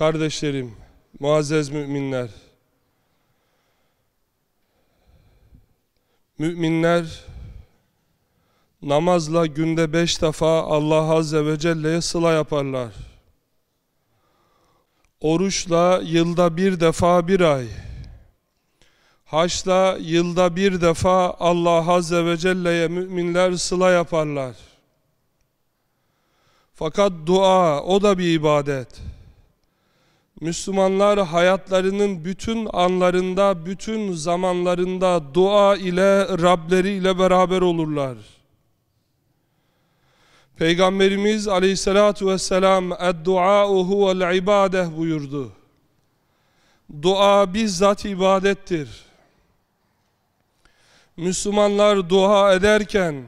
Kardeşlerim, muazzez müminler. Müminler namazla günde beş defa Allah Azze ve Celle'ye sıla yaparlar. Oruçla yılda bir defa bir ay. Haçla yılda bir defa Allah Azze ve Celle'ye müminler sıla yaparlar. Fakat dua o da bir ibadet. Müslümanlar hayatlarının bütün anlarında, bütün zamanlarında dua ile Rableri ile beraber olurlar. Peygamberimiz aleyhissalatu vesselam "Ed-duâ'u huvel ibadeh" buyurdu. Dua bizzat ibadettir. Müslümanlar dua ederken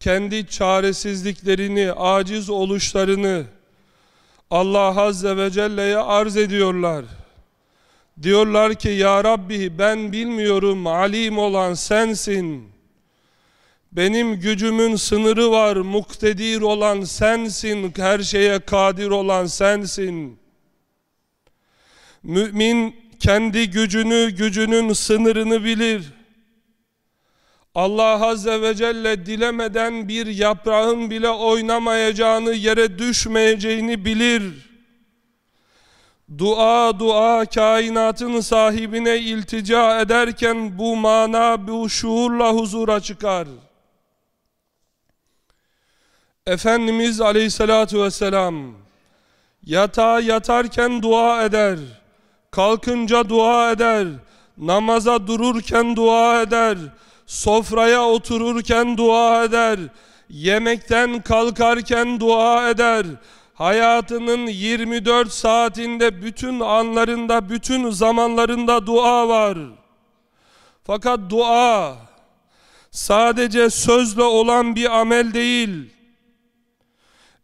kendi çaresizliklerini, aciz oluşlarını Allah Azze ve Celle'ye arz ediyorlar. Diyorlar ki Ya Rabbi ben bilmiyorum alim olan sensin. Benim gücümün sınırı var, muktedir olan sensin, her şeye kadir olan sensin. Mümin kendi gücünü, gücünün sınırını bilir. Allah Azze ve Celle dilemeden bir yaprağın bile oynamayacağını, yere düşmeyeceğini bilir. Dua dua kainatın sahibine iltica ederken bu mana bu şuurla huzura çıkar. Efendimiz Aleyhisselatü Vesselam yatağa yatarken dua eder, kalkınca dua eder, namaza dururken dua eder, sofraya otururken dua eder, yemekten kalkarken dua eder, hayatının 24 saatinde bütün anlarında, bütün zamanlarında dua var. Fakat dua sadece sözle olan bir amel değil.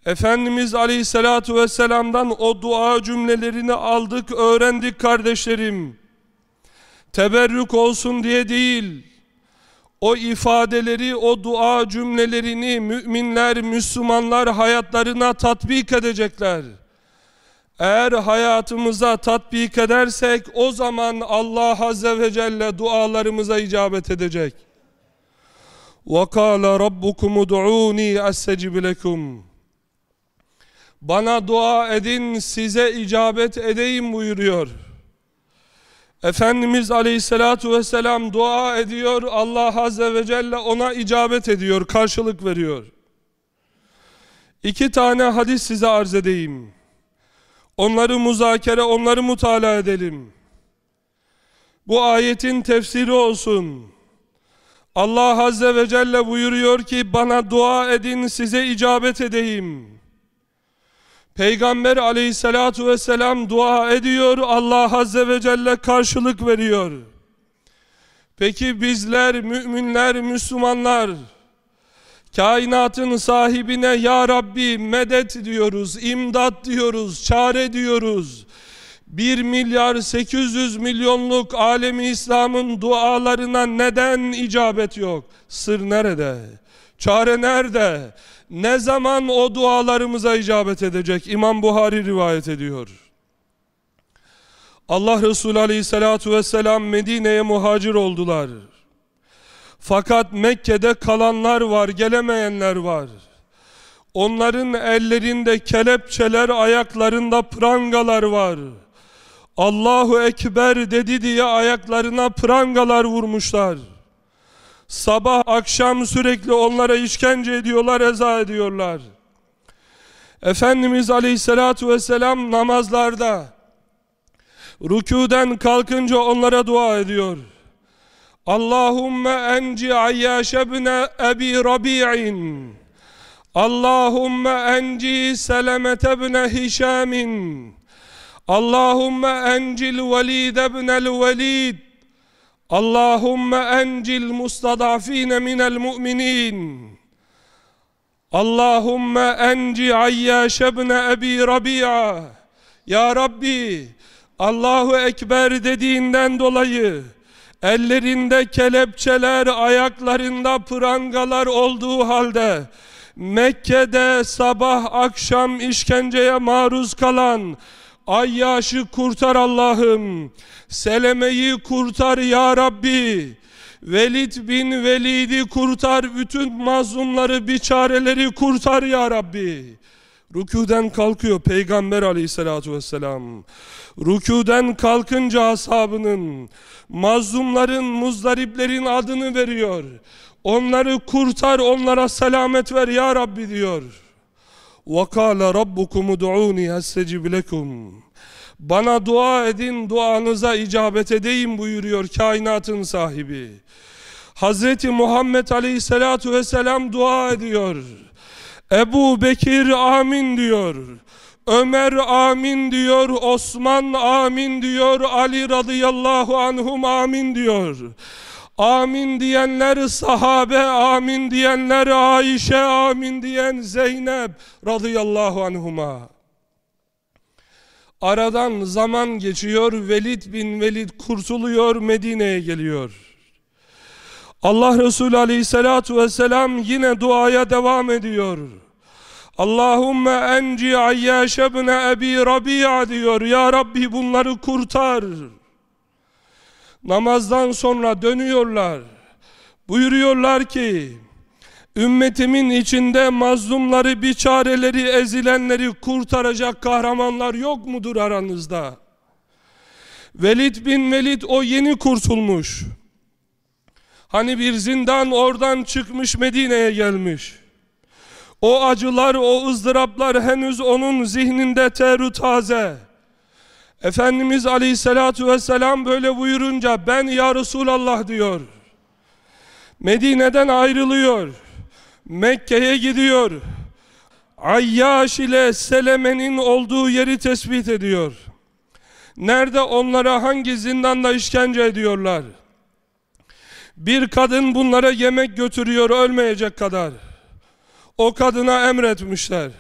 Efendimiz Aleyhisselatü Vesselam'dan o dua cümlelerini aldık, öğrendik kardeşlerim. Teberrük olsun diye değil O ifadeleri, o dua cümlelerini müminler, Müslümanlar hayatlarına tatbik edecekler. Eğer hayatımıza tatbik edersek o zaman Allah Azze ve Celle dualarımıza icabet edecek. وَقَالَ رَبُّكُمُ دُعُونِي أَسْتَجِبْ لَكُمْ Bana dua edin size icabet edeyim buyuruyor. Efendimiz Aleyhisselatu Vesselam dua ediyor. Allah Azze ve Celle ona icabet ediyor, karşılık veriyor. İki tane hadis size arz edeyim. Onları muzakere, onları mutala edelim. Bu ayetin tefsiri olsun. Allah Azze ve Celle buyuruyor ki bana dua edin size icabet edeyim. Peygamber aleyhissalatu vesselam dua ediyor, Allah azze ve celle karşılık veriyor. Peki bizler, müminler, Müslümanlar, kainatın sahibine Ya Rabbi medet diyoruz, imdat diyoruz, çare diyoruz. 1 milyar 800 milyonluk alemi İslam'ın dualarına neden icabet yok? Sır nerede? Çare nerede? Ne zaman o dualarımıza icabet edecek? İmam Buhari rivayet ediyor. Allah Resulü Aleyhisselatü Vesselam Medine'ye muhacir oldular. Fakat Mekke'de kalanlar var, gelemeyenler var. Onların ellerinde kelepçeler, ayaklarında prangalar var. Allahu Ekber dedi diye ayaklarına prangalar vurmuşlar. Sabah akşam sürekli onlara işkence ediyorlar, eza ediyorlar. Efendimiz Aleyhisselatü Vesselam namazlarda rükûden kalkınca onlara dua ediyor. Allahümme enci Ayyaş ebne Ebi Rabi'in Allahümme enci Selemet ebne Hişamin Allahümme encil Velid ebnel Velid اللهم أنج المستضعفين من المؤمنين اللهم أنج عياش بن أبي ربيعة Ya Rabbi Allahu Ekber dediğinden dolayı ellerinde kelepçeler ayaklarında prangalar olduğu halde Mekke'de sabah akşam işkenceye maruz kalan Ayyaş'ı kurtar Allah'ım. Seleme'yi kurtar ya Rabbi. Velid bin Velid'i kurtar, bütün mazlumları, biçareleri kurtar ya Rabbi. Rükûden kalkıyor Peygamber aleyhissalatu vesselam. Rükûden kalkınca ashabının, mazlumların, muzdariplerin adını veriyor. Onları kurtar, onlara selamet ver ya Rabbi diyor. وَقَالَ رَبُّكُمُ دُعُونِ هَسْتَجِبْ لَكُمْ Bana dua edin, duanıza icabet edeyim buyuruyor kainatın sahibi. Hazreti Muhammed Aleyhisselatu Vesselam dua ediyor. Ebu Bekir amin diyor. Ömer amin diyor, Osman amin diyor, Ali radıyallahu anhum amin diyor. Amin diyenler sahabe, amin diyenler Ayşe, amin diyen Zeynep radıyallahu anhuma. Aradan zaman geçiyor, Velid bin Velid kurtuluyor, Medine'ye geliyor. Allah Resulü aleyhissalatu vesselam yine duaya devam ediyor. Allahümme enci Ayyaş ibn Ebi Rabia diyor. Ya Rabbi bunları kurtar. Namazdan sonra dönüyorlar. Buyuruyorlar ki ümmetimin içinde mazlumları, biçareleri, ezilenleri kurtaracak kahramanlar yok mudur aranızda? Velid bin Velid o yeni kurtulmuş. Hani bir zindan oradan çıkmış Medine'ye gelmiş. O acılar, o ızdıraplar henüz onun zihninde teru taze. Efendimiz Aleyhisselatü Vesselam böyle buyurunca ben ya Resulallah diyor. Medine'den ayrılıyor. Mekke'ye gidiyor. Ayyaş ile Seleme'nin olduğu yeri tespit ediyor. Nerede onlara hangi zindanda işkence ediyorlar? Bir kadın bunlara yemek götürüyor ölmeyecek kadar. O kadına emretmişler.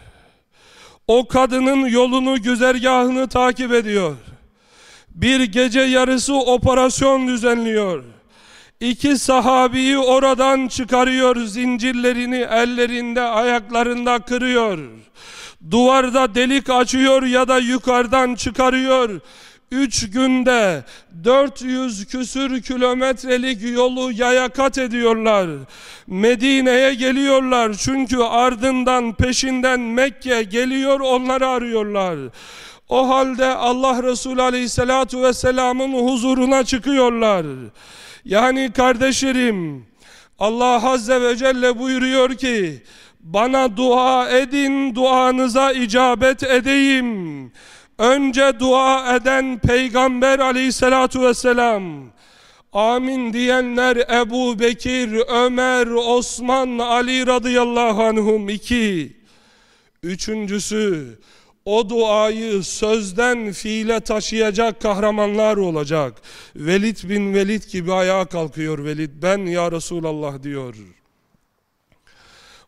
O kadının yolunu, güzergahını takip ediyor. Bir gece yarısı operasyon düzenliyor. İki sahabiyi oradan çıkarıyor, zincirlerini ellerinde, ayaklarında kırıyor. Duvarda delik açıyor ya da yukarıdan çıkarıyor. Üç günde 400 küsür kilometrelik yolu yaya kat ediyorlar. Medine'ye geliyorlar çünkü ardından peşinden Mekke geliyor onları arıyorlar. O halde Allah Resulü Aleyhisselatu Vesselam'ın huzuruna çıkıyorlar. Yani kardeşlerim Allah Azze ve Celle buyuruyor ki bana dua edin duanıza icabet edeyim. Önce dua eden Peygamber aleyhissalatu vesselam, amin diyenler Ebu Bekir, Ömer, Osman, Ali radıyallahu anhum iki. Üçüncüsü, o duayı sözden fiile taşıyacak kahramanlar olacak. Velid bin Velid gibi ayağa kalkıyor Velid. Ben ya Resulallah diyor.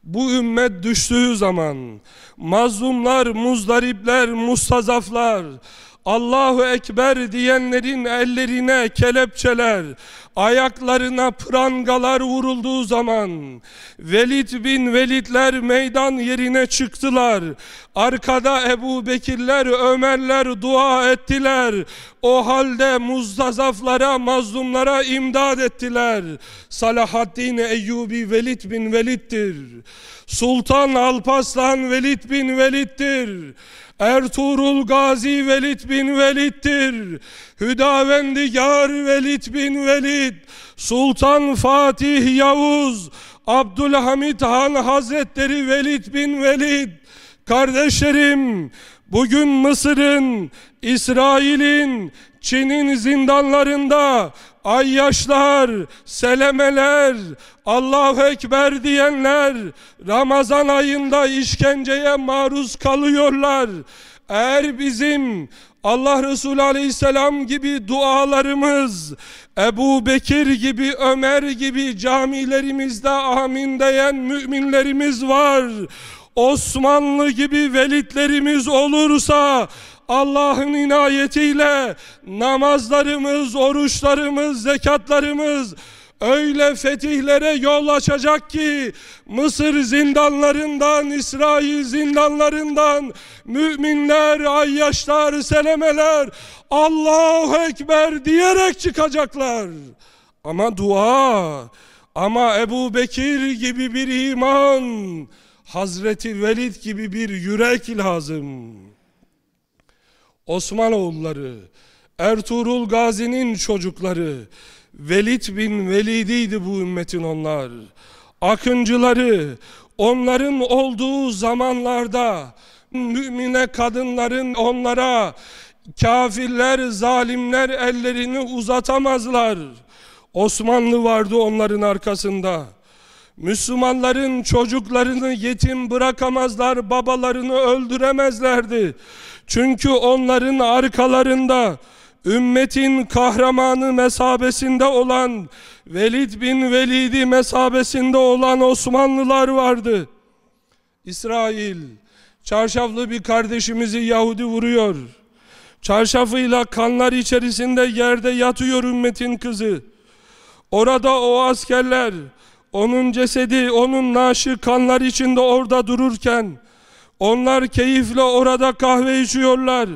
Bu ümmet düştüğü zaman mazlumlar, muzdaripler, mustazaflar, Allahu Ekber diyenlerin ellerine kelepçeler, ayaklarına prangalar vurulduğu zaman Velid bin Velidler meydan yerine çıktılar. Arkada Ebu Bekirler, Ömerler dua ettiler. O halde muzdazaflara, mazlumlara imdad ettiler. Salahaddin Eyyubi Velid bin Velid'dir. Sultan Alpaslan Velid bin Velid'dir. Ertuğrul Gazi Velid bin Velid'dir. Hüdavendigar Velid bin Velid. Sultan Fatih Yavuz. Abdülhamit Han Hazretleri Velid bin Velid. Kardeşlerim, bugün Mısır'ın, İsrail'in, Çin'in zindanlarında ayyaşlar, selemeler, Allahu Ekber diyenler Ramazan ayında işkenceye maruz kalıyorlar. Eğer bizim Allah Resulü Aleyhisselam gibi dualarımız, Ebu Bekir gibi, Ömer gibi camilerimizde amin diyen müminlerimiz var. Osmanlı gibi velitlerimiz olursa Allah'ın inayetiyle namazlarımız, oruçlarımız, zekatlarımız öyle fetihlere yol açacak ki Mısır zindanlarından, İsrail zindanlarından müminler, ayyaşlar, selemeler Allahu Ekber diyerek çıkacaklar. Ama dua, ama Ebu Bekir gibi bir iman, Hazreti Velid gibi bir yürek lazım. Osmanoğulları, Ertuğrul Gazi'nin çocukları, Velid bin Velid'iydi bu ümmetin onlar. Akıncıları, onların olduğu zamanlarda mümine kadınların onlara kafirler, zalimler ellerini uzatamazlar. Osmanlı vardı onların arkasında. Müslümanların çocuklarını yetim bırakamazlar, babalarını öldüremezlerdi. Çünkü onların arkalarında ümmetin kahramanı mesabesinde olan Velid bin Velid'i mesabesinde olan Osmanlılar vardı. İsrail çarşaflı bir kardeşimizi Yahudi vuruyor. Çarşafıyla kanlar içerisinde yerde yatıyor ümmetin kızı. Orada o askerler onun cesedi, onun naaşı kanlar içinde orada dururken onlar keyifle orada kahve içiyorlar.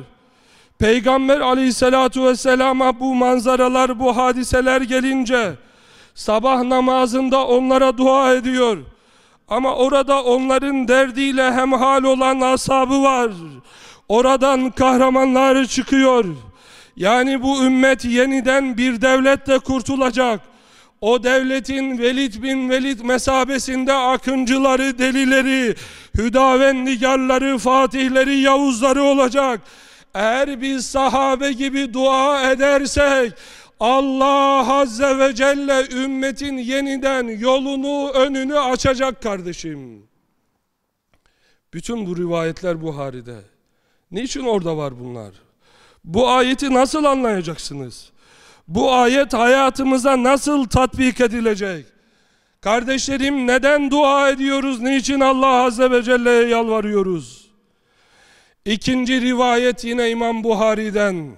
Peygamber aleyhissalatu vesselama bu manzaralar, bu hadiseler gelince sabah namazında onlara dua ediyor. Ama orada onların derdiyle hemhal olan asabı var. Oradan kahramanlar çıkıyor. Yani bu ümmet yeniden bir devletle kurtulacak. O devletin Velid bin Velid mesabesinde akıncıları, delileri, hüdavendigarları, fatihleri, yavuzları olacak. Eğer biz sahabe gibi dua edersek Allah Azze ve Celle ümmetin yeniden yolunu, önünü açacak kardeşim. Bütün bu rivayetler Buhari'de. Niçin orada var bunlar? Bu ayeti nasıl anlayacaksınız? Bu ayet hayatımıza nasıl tatbik edilecek? Kardeşlerim neden dua ediyoruz? Niçin Allah Azze ve Celle'ye yalvarıyoruz? İkinci rivayet yine İmam Buhari'den.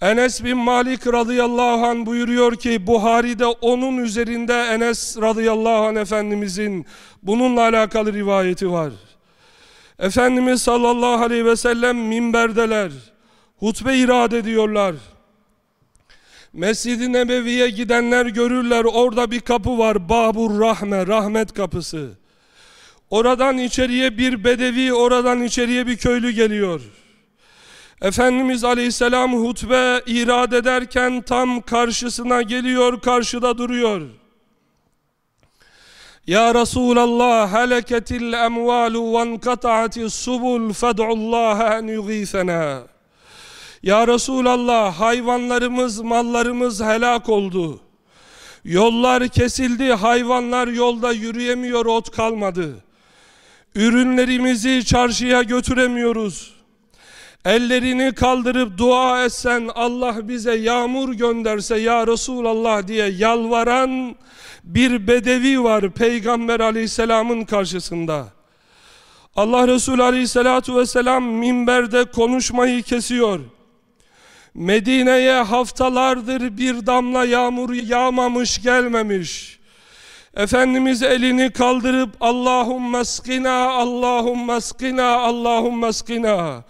Enes bin Malik radıyallahu anh buyuruyor ki Buhari'de onun üzerinde Enes radıyallahu anh Efendimizin bununla alakalı rivayeti var. Efendimiz sallallahu aleyhi ve sellem minberdeler. Hutbe irade ediyorlar. Mescid-i Nebevi'ye gidenler görürler orada bir kapı var. Babur Rahme, rahmet kapısı. Oradan içeriye bir bedevi, oradan içeriye bir köylü geliyor. Efendimiz Aleyhisselam hutbe irad ederken tam karşısına geliyor, karşıda duruyor. Ya Resulallah heleketil emvalu ve enkata'atis subul fed'ullaha en yugîfena. Ya Resulallah hayvanlarımız, mallarımız helak oldu. Yollar kesildi, hayvanlar yolda yürüyemiyor, ot kalmadı. Ürünlerimizi çarşıya götüremiyoruz. Ellerini kaldırıp dua etsen Allah bize yağmur gönderse ya Resulallah diye yalvaran bir bedevi var Peygamber aleyhisselamın karşısında. Allah Resulü aleyhissalatu vesselam minberde konuşmayı kesiyor. Medine'ye haftalardır bir damla yağmur yağmamış gelmemiş. Efendimiz elini kaldırıp Allahümme skina, Allahümme skina, Allahümme skina.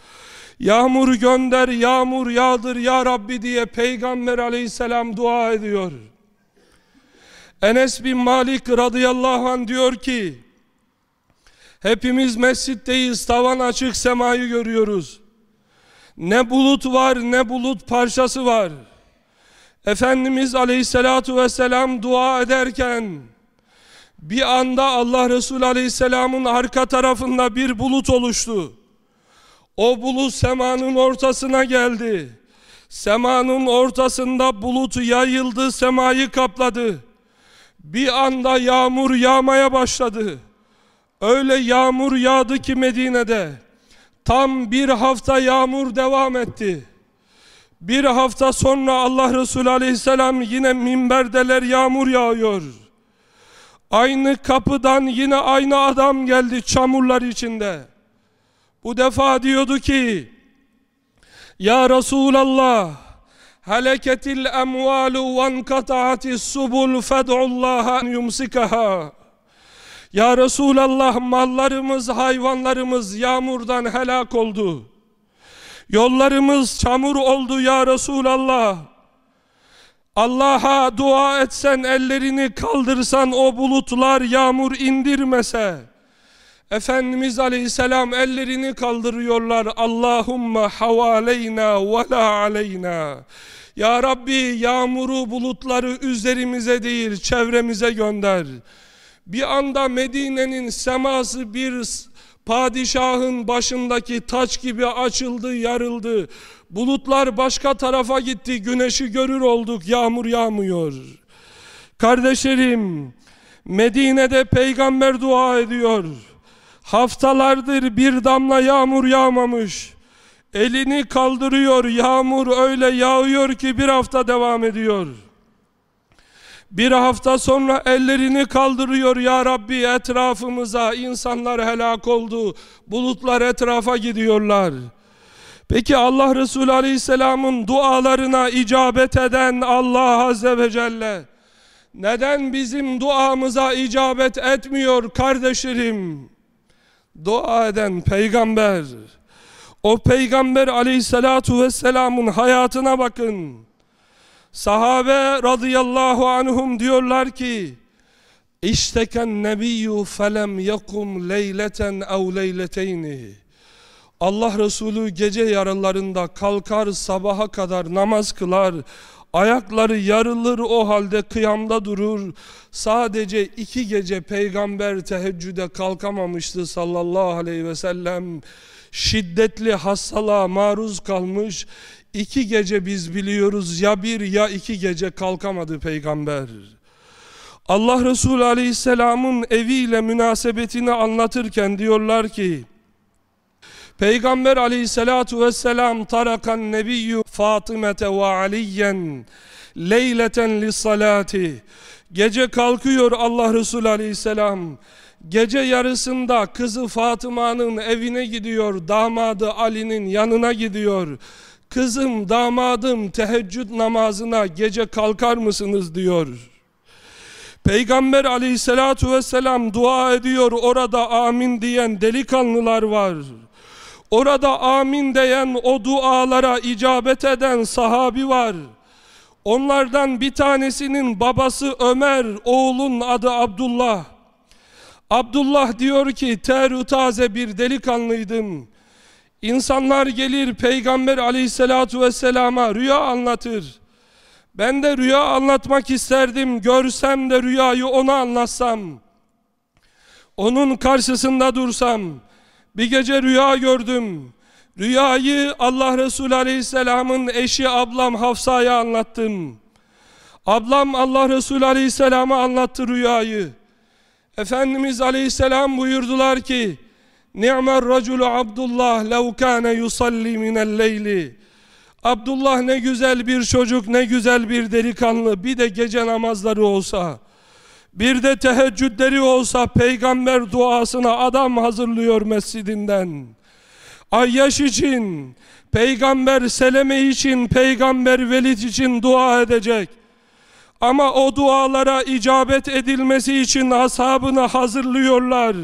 Yağmur gönder, yağmur yağdır ya Rabbi diye Peygamber aleyhisselam dua ediyor. Enes bin Malik radıyallahu anh diyor ki, hepimiz mescitteyiz, tavan açık semayı görüyoruz. Ne bulut var ne bulut parçası var. Efendimiz aleyhissalatu vesselam dua ederken bir anda Allah Resulü aleyhisselamın arka tarafında bir bulut oluştu. O bulut semanın ortasına geldi. Semanın ortasında bulut yayıldı, semayı kapladı. Bir anda yağmur yağmaya başladı. Öyle yağmur yağdı ki Medine'de. Tam bir hafta yağmur devam etti. Bir hafta sonra Allah Resulü aleyhisselam yine minberdeler yağmur yağıyor. Aynı kapıdan yine aynı adam geldi çamurlar içinde. Bu defa diyordu ki Ya Resulallah Heleketil emvalu ve enkata'atis subul fed'ullaha en yumsikaha. Ya Resulallah mallarımız, hayvanlarımız yağmurdan helak oldu. Yollarımız çamur oldu ya Resulallah. Allah'a dua etsen ellerini kaldırsan o bulutlar yağmur indirmese. Efendimiz Aleyhisselam ellerini kaldırıyorlar. Allahümme havaleyna ve la aleyna. Ya Rabbi yağmuru bulutları üzerimize değil çevremize gönder. Bir anda Medine'nin seması bir padişahın başındaki taç gibi açıldı, yarıldı. Bulutlar başka tarafa gitti, güneşi görür olduk, yağmur yağmıyor. Kardeşlerim, Medine'de peygamber dua ediyor. Haftalardır bir damla yağmur yağmamış. Elini kaldırıyor, yağmur öyle yağıyor ki bir hafta devam ediyor. Bir hafta sonra ellerini kaldırıyor ya Rabbi etrafımıza insanlar helak oldu. Bulutlar etrafa gidiyorlar. Peki Allah Resulü Aleyhisselam'ın dualarına icabet eden Allah Azze ve Celle neden bizim duamıza icabet etmiyor kardeşlerim? Dua eden peygamber. O peygamber Aleyhisselatu Vesselam'ın hayatına bakın. Sahabe radıyallahu anhum diyorlar ki İşteken nebiyyü felem yakum leyleten ev leyleteyni Allah Resulü gece yarılarında kalkar sabaha kadar namaz kılar Ayakları yarılır o halde kıyamda durur. Sadece iki gece peygamber teheccüde kalkamamıştı sallallahu aleyhi ve sellem. Şiddetli hastalığa maruz kalmış. İki gece biz biliyoruz ya bir ya iki gece kalkamadı peygamber. Allah Resulü Aleyhisselam'ın eviyle münasebetini anlatırken diyorlar ki Peygamber Aleyhisselatu vesselam tarakan nebiyyü Fatımete ve Aliyen leyleten lissalati Gece kalkıyor Allah Resulü Aleyhisselam. Gece yarısında kızı Fatıma'nın evine gidiyor damadı Ali'nin yanına gidiyor Kızım damadım teheccüd namazına gece kalkar mısınız diyor. Peygamber aleyhissalatu vesselam dua ediyor orada amin diyen delikanlılar var. Orada amin diyen o dualara icabet eden sahabi var. Onlardan bir tanesinin babası Ömer, oğlun adı Abdullah. Abdullah diyor ki terü taze bir delikanlıydım. İnsanlar gelir Peygamber aleyhissalatu vesselama rüya anlatır. Ben de rüya anlatmak isterdim. Görsem de rüyayı ona anlatsam. Onun karşısında dursam. Bir gece rüya gördüm. Rüyayı Allah Resulü Aleyhisselam'ın eşi ablam Hafsa'ya anlattım. Ablam Allah Resulü Aleyhisselam'a anlattı rüyayı. Efendimiz Aleyhisselam buyurdular ki Ni'mer raculu Abdullah lev kâne yusalli minel. Abdullah ne güzel bir çocuk, ne güzel bir delikanlı. Bir de gece namazları olsa, bir de teheccüdleri olsa peygamber duasına adam hazırlıyor mescidinden. Ayyaş için, peygamber Seleme için, peygamber Velid için dua edecek. Ama o dualara icabet edilmesi için ashabını hazırlıyorlar.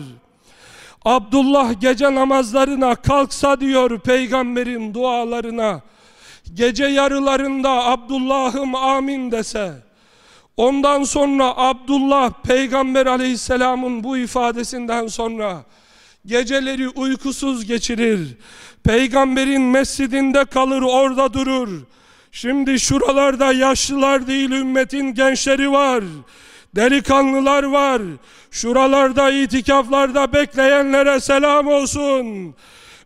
Abdullah gece namazlarına kalksa diyor peygamberin dualarına. Gece yarılarında Abdullah'ım amin dese. Ondan sonra Abdullah peygamber aleyhisselamın bu ifadesinden sonra geceleri uykusuz geçirir. Peygamberin mescidinde kalır orada durur. Şimdi şuralarda yaşlılar değil ümmetin gençleri var. Delikanlılar var. Şuralarda itikaflarda bekleyenlere selam olsun.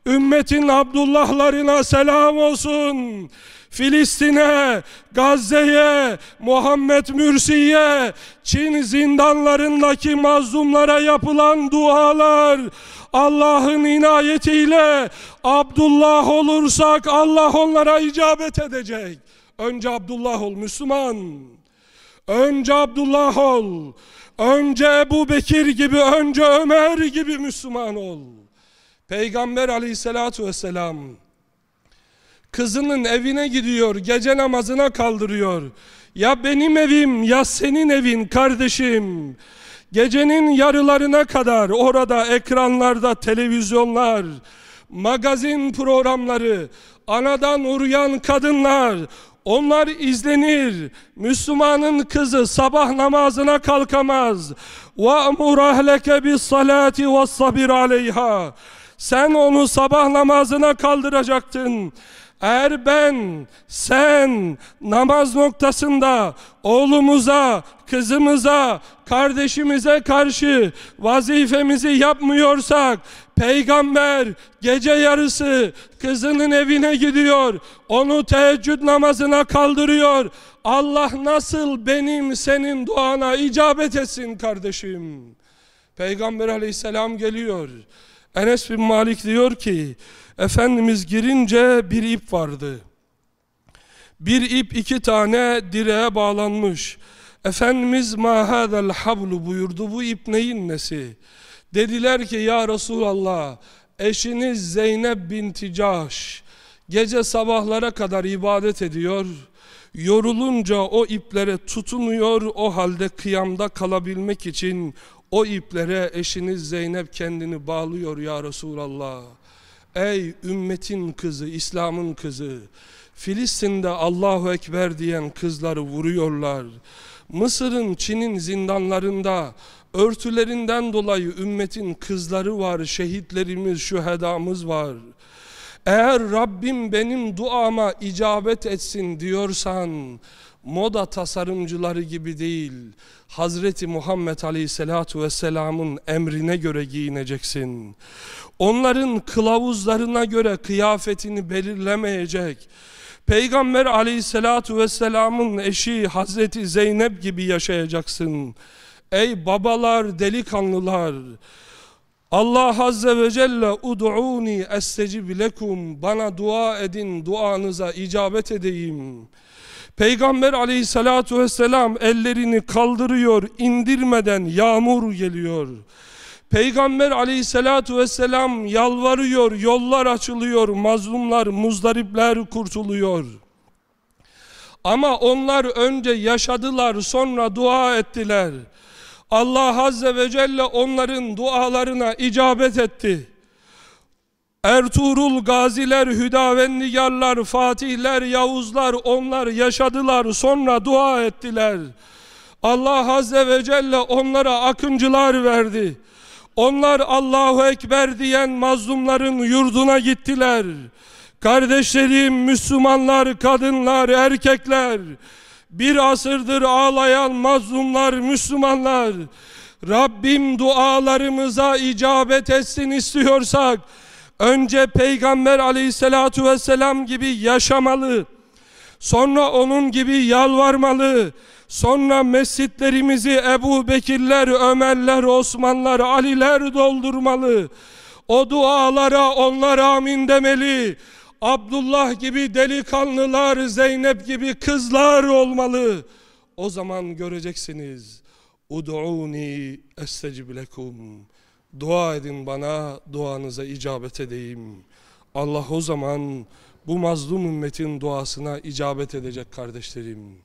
Ümmetin Abdullahlarına selam olsun. Filistin'e, Gazze'ye, Muhammed Mürsi'ye, Çin zindanlarındaki mazlumlara yapılan dualar, Allah'ın inayetiyle Abdullah olursak Allah onlara icabet edecek. Önce Abdullah ol Müslüman. Önce Abdullah ol. Önce Ebu Bekir gibi, önce Ömer gibi Müslüman ol. Peygamber aleyhissalatu vesselam kızının evine gidiyor, gece namazına kaldırıyor. Ya benim evim ya senin evin kardeşim. Gecenin yarılarına kadar orada ekranlarda televizyonlar, magazin programları, anadan uruyan kadınlar, onlar izlenir. Müslümanın kızı sabah namazına kalkamaz. وَأْمُرْ أَهْلَكَ بِالصَّلَاةِ وَالصَّبِرْ عَلَيْهَا Sen onu sabah namazına kaldıracaktın. Eğer ben, sen namaz noktasında oğlumuza, kızımıza, kardeşimize karşı vazifemizi yapmıyorsak, peygamber gece yarısı kızının evine gidiyor, onu teheccüd namazına kaldırıyor. Allah nasıl benim senin duana icabet etsin kardeşim? Peygamber aleyhisselam geliyor. Enes bin Malik diyor ki, Efendimiz girince bir ip vardı. Bir ip iki tane direğe bağlanmış. Efendimiz ma hadel hablu buyurdu. Bu ip neyin nesi? Dediler ki ya Resulallah eşiniz Zeynep binti Cahş gece sabahlara kadar ibadet ediyor. Yorulunca o iplere tutunuyor. O halde kıyamda kalabilmek için o iplere eşiniz Zeynep kendini bağlıyor ya Resulallah. Ey ümmetin kızı, İslam'ın kızı. Filistin'de Allahu Ekber diyen kızları vuruyorlar. Mısır'ın, Çin'in zindanlarında örtülerinden dolayı ümmetin kızları var, şehitlerimiz, şühedamız var. Eğer Rabbim benim duama icabet etsin diyorsan, moda tasarımcıları gibi değil, Hazreti Muhammed Aleyhisselatu Vesselam'ın emrine göre giyineceksin. Onların kılavuzlarına göre kıyafetini belirlemeyecek. Peygamber Aleyhisselatu Vesselam'ın eşi Hazreti Zeynep gibi yaşayacaksın. Ey babalar, delikanlılar! Allah Azze ve Celle ud'uni estecib lekum bana dua edin duanıza icabet edeyim. Peygamber aleyhissalatu vesselam ellerini kaldırıyor indirmeden yağmur geliyor. Peygamber aleyhissalatu vesselam yalvarıyor yollar açılıyor mazlumlar muzdaripler kurtuluyor. Ama onlar önce yaşadılar sonra dua ettiler. Allah Azze ve Celle onların dualarına icabet etti. Ertuğrul gaziler, hüdavendigarlar, fatihler, yavuzlar onlar yaşadılar sonra dua ettiler. Allah Azze ve Celle onlara akıncılar verdi. Onlar Allahu Ekber diyen mazlumların yurduna gittiler. Kardeşlerim, Müslümanlar, kadınlar, erkekler, bir asırdır ağlayan mazlumlar, Müslümanlar, Rabbim dualarımıza icabet etsin istiyorsak, önce Peygamber aleyhissalatu vesselam gibi yaşamalı, sonra onun gibi yalvarmalı, sonra mescitlerimizi Ebu Bekirler, Ömerler, Osmanlar, Aliler doldurmalı, o dualara onlar amin demeli, Abdullah gibi delikanlılar, Zeynep gibi kızlar olmalı. O zaman göreceksiniz. Ud'uni estecib lekum. Dua edin bana, duanıza icabet edeyim. Allah o zaman bu mazlum ümmetin duasına icabet edecek kardeşlerim.